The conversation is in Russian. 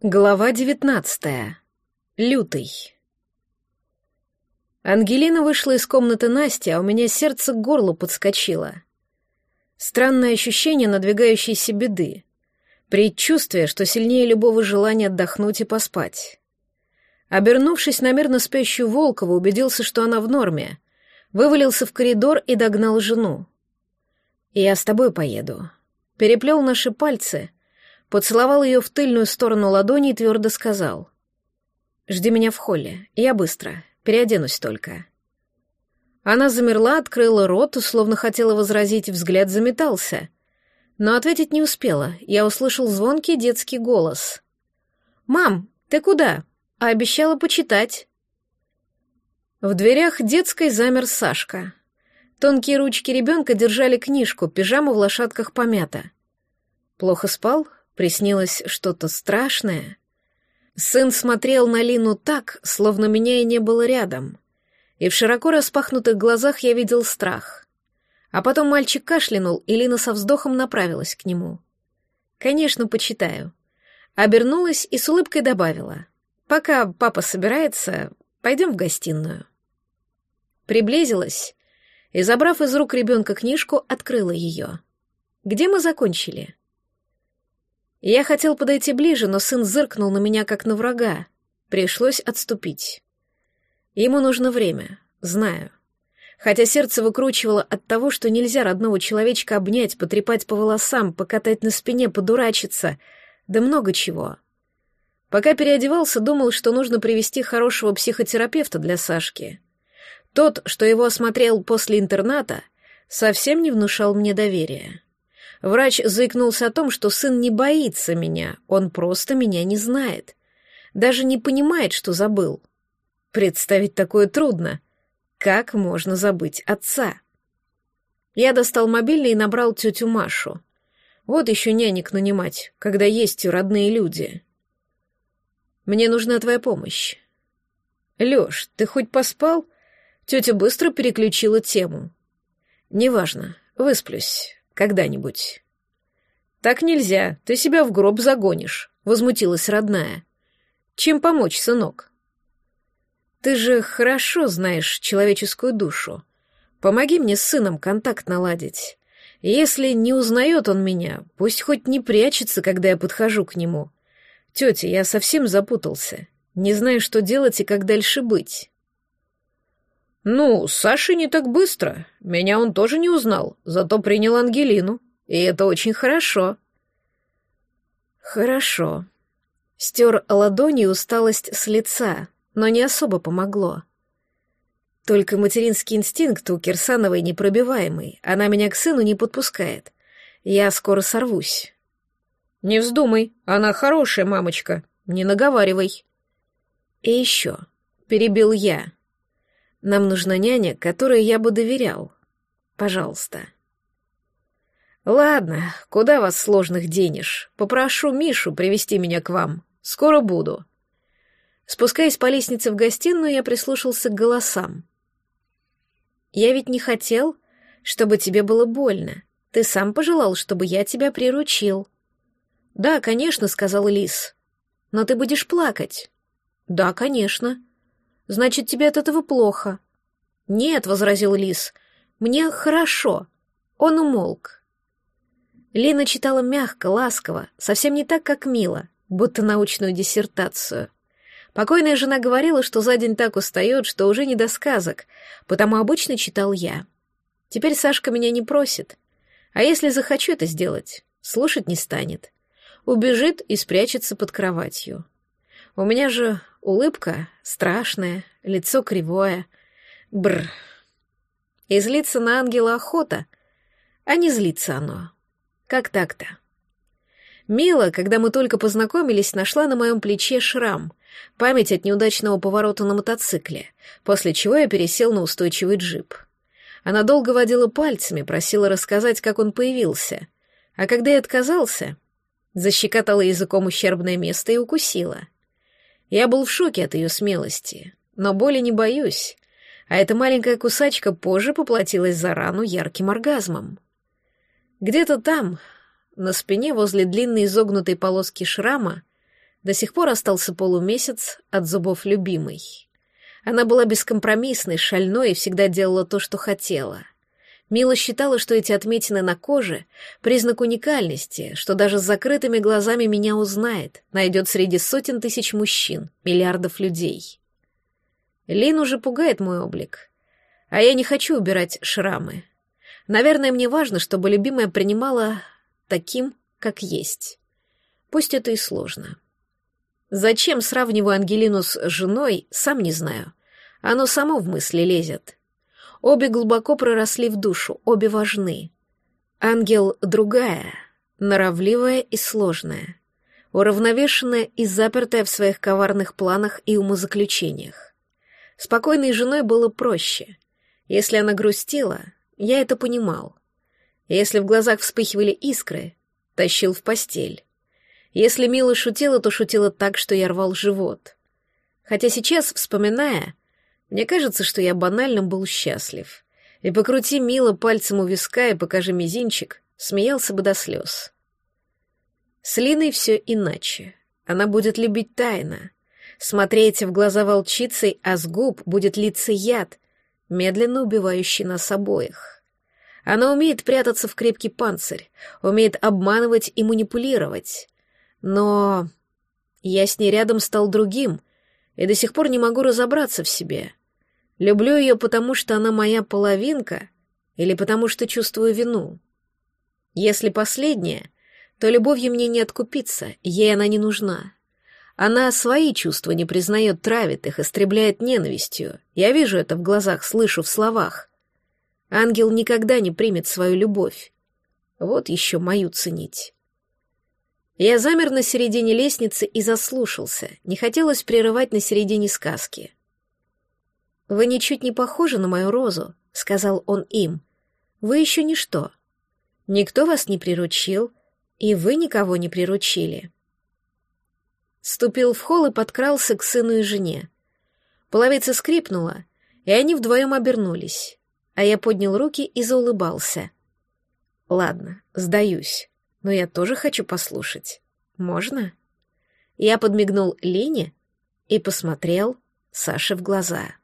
Глава девятнадцатая. Лютый. Ангелина вышла из комнаты Насти, а у меня сердце к горлу подскочило. Странное ощущение надвигающейся беды. Предчувствие, что сильнее любого желания отдохнуть и поспать. Обернувшись на мирно спящую Волкову, убедился, что она в норме. Вывалился в коридор и догнал жену. «Я с тобой поеду». Переплел наши пальцы — поцеловал ее в тыльную сторону ладони и твердо сказал. «Жди меня в холле, я быстро, переоденусь только». Она замерла, открыла рот, словно хотела возразить, взгляд заметался. Но ответить не успела, я услышал звонкий детский голос. «Мам, ты куда? А обещала почитать». В дверях детской замер Сашка. Тонкие ручки ребенка держали книжку, пижама в лошадках помята. Плохо спал? Приснилось что-то страшное. Сын смотрел на Лину так, словно меня и не было рядом. И в широко распахнутых глазах я видел страх. А потом мальчик кашлянул, и Лина со вздохом направилась к нему. «Конечно, почитаю». Обернулась и с улыбкой добавила. «Пока папа собирается, пойдем в гостиную». Приблизилась и, забрав из рук ребенка книжку, открыла ее. «Где мы закончили?» Я хотел подойти ближе, но сын зыркнул на меня, как на врага. Пришлось отступить. Ему нужно время, знаю. Хотя сердце выкручивало от того, что нельзя родного человечка обнять, потрепать по волосам, покатать на спине, подурачиться, да много чего. Пока переодевался, думал, что нужно привести хорошего психотерапевта для Сашки. Тот, что его осмотрел после интерната, совсем не внушал мне доверия. Врач заикнулся о том, что сын не боится меня, он просто меня не знает. Даже не понимает, что забыл. Представить такое трудно. Как можно забыть отца? Я достал мобильный и набрал тетю Машу. Вот еще нянек нанимать, когда есть родные люди. Мне нужна твоя помощь. Лёш, ты хоть поспал? Тетя быстро переключила тему. Неважно, высплюсь. Когда-нибудь. Так нельзя, ты себя в гроб загонишь, возмутилась родная. Чем помочь, сынок? Ты же хорошо знаешь человеческую душу. Помоги мне с сыном контакт наладить. Если не узнает он меня, пусть хоть не прячется, когда я подхожу к нему. Тетя, я совсем запутался. Не знаю, что делать и как дальше быть. «Ну, Саша не так быстро. Меня он тоже не узнал, зато принял Ангелину. И это очень хорошо». «Хорошо». Стер ладони усталость с лица, но не особо помогло. Только материнский инстинкт у Кирсановой непробиваемый. Она меня к сыну не подпускает. Я скоро сорвусь. «Не вздумай, она хорошая мамочка. Не наговаривай». «И еще», — перебил я, — нам нужна няня, которой я бы доверял. Пожалуйста. Ладно, куда вас сложных денешь? Попрошу Мишу привести меня к вам. Скоро буду. Спускаясь по лестнице в гостиную, я прислушался к голосам. Я ведь не хотел, чтобы тебе было больно. Ты сам пожелал, чтобы я тебя приручил. Да, конечно, сказал Лис. Но ты будешь плакать. Да, конечно. Значит, тебе от этого плохо. Нет, возразил Лис. Мне хорошо. Он умолк. Лина читала мягко, ласково, совсем не так, как Мила, будто научную диссертацию. Покойная жена говорила, что за день так устает, что уже не до сказок, потому обычно читал я. Теперь Сашка меня не просит. А если захочу это сделать, слушать не станет. Убежит и спрячется под кроватью. У меня же улыбка страшная, лицо кривое. Бр. И злиться на ангела охота, а не злиться оно. Как так-то? Мила, когда мы только познакомились, нашла на моем плече шрам, память от неудачного поворота на мотоцикле, после чего я пересел на устойчивый джип. Она долго водила пальцами, просила рассказать, как он появился. А когда я отказался, защекотала языком ущербное место и укусила. Я был в шоке от ее смелости, но боли не боюсь, а эта маленькая кусачка позже поплатилась за рану ярким оргазмом. Где-то там, на спине возле длинной изогнутой полоски шрама, До сих пор остался полумесяц от зубов любимой. Она была бескомпромиссной, шальной и всегда делала то, что хотела. Мила считала, что эти отметины на коже — признак уникальности, что даже с закрытыми глазами меня узнает, найдет среди сотен тысяч мужчин, миллиардов людей. Лин уже пугает мой облик. А я не хочу убирать шрамы. Наверное, мне важно, чтобы любимая принимала таким, как есть. Пусть это и сложно. Зачем сравниваю Ангелину с женой, сам не знаю. Оно само в мысли лезет. Обе глубоко проросли в душу, обе важны. Ангел другая, норовливая и сложная, уравновешенная и запертая в своих коварных планах и умозаключениях. Спокойной женой было проще. Если она грустила, я это понимал. Если в глазах вспыхивали искры, тащил в постель. Если Мила шутила, то шутила так, что я рвал живот. Хотя сейчас, вспоминая, мне кажется, что я банально был счастлив. И покрути Мила пальцем у виска и покажи мизинчик, смеялся бы до слез. С Линой все иначе. Она будет любить тайно, смотреть в глаза волчицей, а с губ будет литься яд, медленно убивающий нас обоих. Она умеет прятаться в крепкий панцирь, умеет обманывать и манипулировать. Но я с ней рядом стал другим и до сих пор не могу разобраться в себе. Люблю ее потому, что она моя половинка, или потому что чувствую вину. Если последнее, то любовью мне не откупиться, ей она не нужна. Она свои чувства не признает, травит их, истребляет ненавистью. Я вижу это в глазах, слышу в словах. Ангел никогда не примет свою любовь. Вот еще мою ценить. Я замер на середине лестницы и заслушался. Не хотелось прерывать на середине сказки. «Вы ничуть не похожи на мою розу», — сказал он им. «Вы еще ничто. Никто вас не приручил, и вы никого не приручили». Ступил в холл и подкрался к сыну и жене. Половица скрипнула, и они вдвоем обернулись, а я поднял руки и заулыбался. «Ладно, сдаюсь, но я тоже хочу послушать. Можно?» Я подмигнул Лене и посмотрел Саше в глаза.